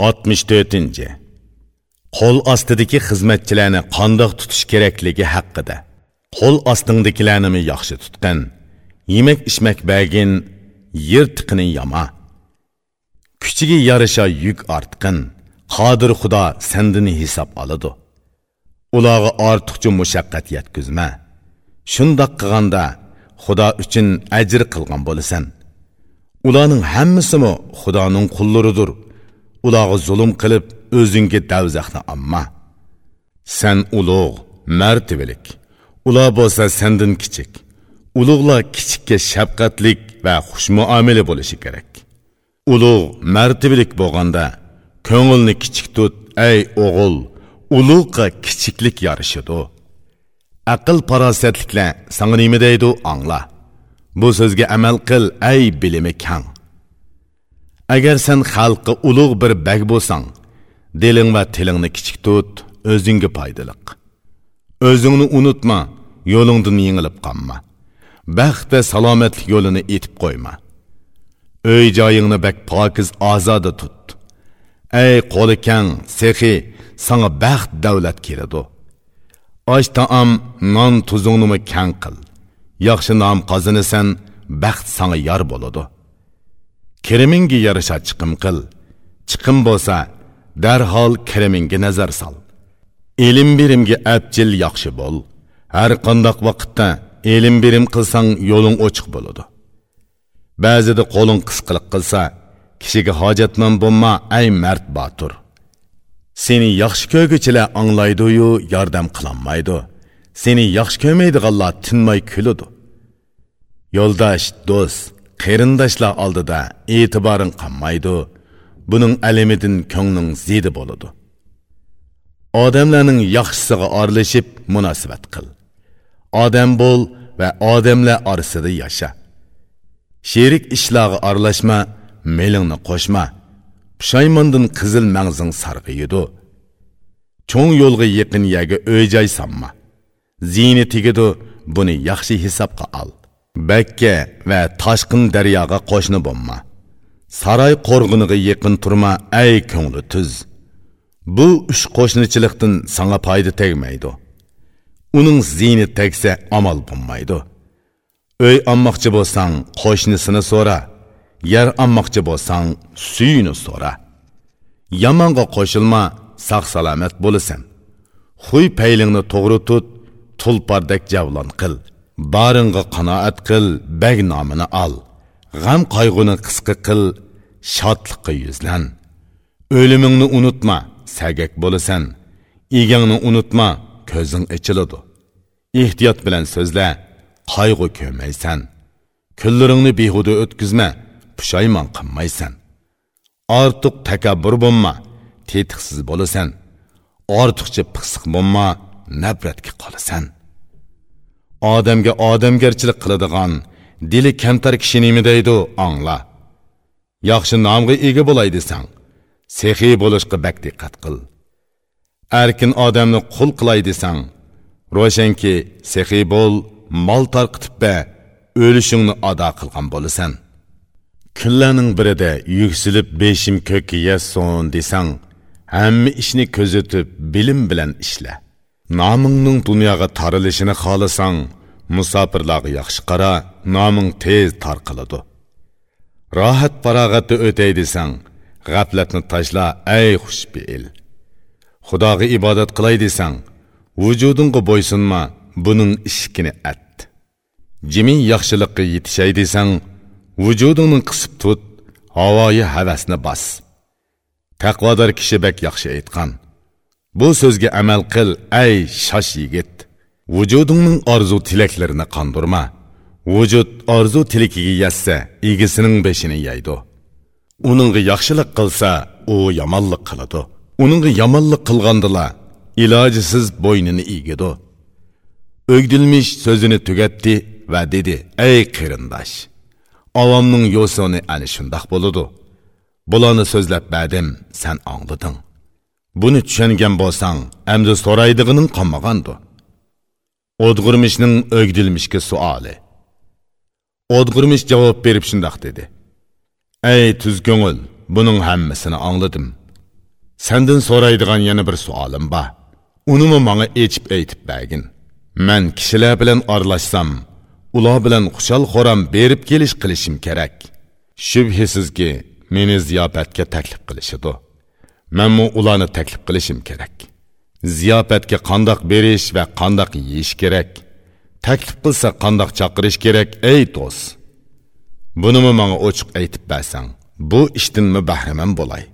64. Qo'l ostidagi xizmatchilarni qandoq tutish kerakligi haqida. Qo'l ostingdikilarnimi yaxshi tutgan. Yemak ichmak bagin, yirtiqini yama. Kuchiga yarasha yuk ortqin. Qodir Xudo sandini hisob oladi. Ularga ortiqcha mushaqqat yetkazma. Shundoq qilganda Xudo uchun ajr qilgan bo'lasan. Ularning hammasimi Xudoning qullaridir. Ularga zulm qilib o'zingga davzaqni amma san ulug' martabalik ular bo'lsa sandan kichik. Ulug'lar kichikka shafqatlik va xushmuomala bo'lishi kerak. Ulug' martabalik bo'lganda ko'ngilni kichik tut ey o'g'il. Ulug'qa kichiklik yarishidi aql farosatliklar sanga nima deydi angla bu so'zga amal qil ey bilimi kang. Agar sen xalqqa ulug' bir bag bo'lsang diling va tilingni kichik tut o'zingga foydaliq. O'zingni unutma yo'lingdan yengilib qolma. Baxt va salomatlik yo'lini etib qo'yma. Uy joyingni bak pokiz ozoda tut. Ey qo'li kang sehi sanga baxt davlat keladi. Osh taom non tuzingnimi kang qil. Yaxshi nom qozinasan baxt sanga yor bo'ladi. Kirimingga yarasha chiqim qil. Chiqim bo'lsa darhol kirimingga nazar sol. Ilm birimga abjil yaxshi bo'l. Har qandoq vaqtda ilm birim qilsang yo'ling ochiq bo'ladi. Ba'zida qo'ling qisqilik qilsa kishiga hojatman bo'lma ay mard botur seni yaxshi ko'rguchilar anglaydiyu yordam qilolmaydi seni yaxshi ko'rmaydiganlar tinmay kuladi. Yo'ldosh do'st qarindoshlar oldida e'tiboring qolmaydi buning alamidan ko'ngling zidi bo'ladi. Odamlarning yaxshisiga oralashib munosabat qil. Odam bo'l va odamlar orasida yasha. Sherik ishlarga aralashma melingni qo'shma. Pushaymondin qizil mangzing sarg'iydi cho'ng yo'lga yaqin yaga o'y joy solma ziyni tegidu buni yaxshi hisobga ol Бәкке вә ташқын дәрияға қошны болма. Сарай қорғыныға еқін тұрма, әй ko'ngli түз. Бұл үш қошнычылықтың саңа пайды тегмейді. Оның зейні тегсе амал болмайды. Өй аммақчы болсаң, қошнысыны сора. Ер аммақчы болсаң, сүйіні сора. Яманға қошылма, сақ саламет болысын. Хуй пәйліңні тоғры тұт, тұлпардек жавлан қыл. Барыңғы қанаат қыл, бәг намыны ал. Ғам қайғыны қысқы қыл, шатлыққа юзлән. Өліміңні ұнытма, сәгек болысан. Игеңні ұнытма, көзің içilidu. İhtiyat bilen sözle, қайғы көмейсән. Күллеріңні бейхуды өткізме, пұшайман қыммайсан. Артық тәкәбір болма, тетіксіз болысан. Артықчы пықсық болма, нәбретке қалысан. Odamga odamgarchilik qiladigan dili kamtar kishi nima deydi angla. Yaxshi nomga ega bo'lay desang sehiy bo'lishga bak diqqat qil. Erkin odamni qul qilay desang ro'shanki sehiy bo'l mol tarqitib ba o'lishingni ado qilgan bo'lasan. Kunlarning birida yuksilib beshim ko'kka yasson desang hamma ishni ko'zitib bilim bilan ishla. Nomingning dunyoga tarilishini xohlasang musofirlarga yaxshi qara noming tez tarqaladi rohat farog'atda o'tay desang g'aflatni tashla ey xushbeil xudoga ibodat qilay desang vujudingga bo'ysunma buning ishkini at. Jimi yaxshilikqa yetishay desang vujudingni qisib tut havoyi havasni bos taqvodor kishi bak yaxshi aytgan. Bu so'zga amal qil, ay shosh yigit. Vujudingning orzu tilaklarini qondirma Vujud orzu tilikiga yassa egisining beshini yeydi. Uningga yaxshilik qilsa, u yomonlik qiladi. Uningga yomonlik qilgandila, ilojisiz bo'ynini egidi. O'gdilmish so'zini tugatdi va dedi: "Ey qarindosh, avomning yo'sini ana shundoq bo'ladi. Bularni so'zlab berdim, sen anglading." Buni tushungan bo'lsang, endi so'raydig'ining qolmagandu O'dg'irmishning o'gdilmishga suoli. O'dg'irmish javob berib shundoq dedi. Ey tuz ko'ngil, buning hammasini angladim. sandan so'raydigan yana bir suolim bor. Unimi menga echib aytib bergin. Men kishilar bilan aralashsam, ular bilan xushal xoram berib kelish qilishim kerak. Shubhisizki, meni ziyofatga taklif qilishidi. Menmu ularni taklif qilishim kerak. Ziyofatga qandoq berish va qandoq yeyish kerak? Taklif qilsa qandoq chaqirish kerak, ey do'st? Bunimi menga ochiq aytib bersang, bu ishdan bahramand bo'lay.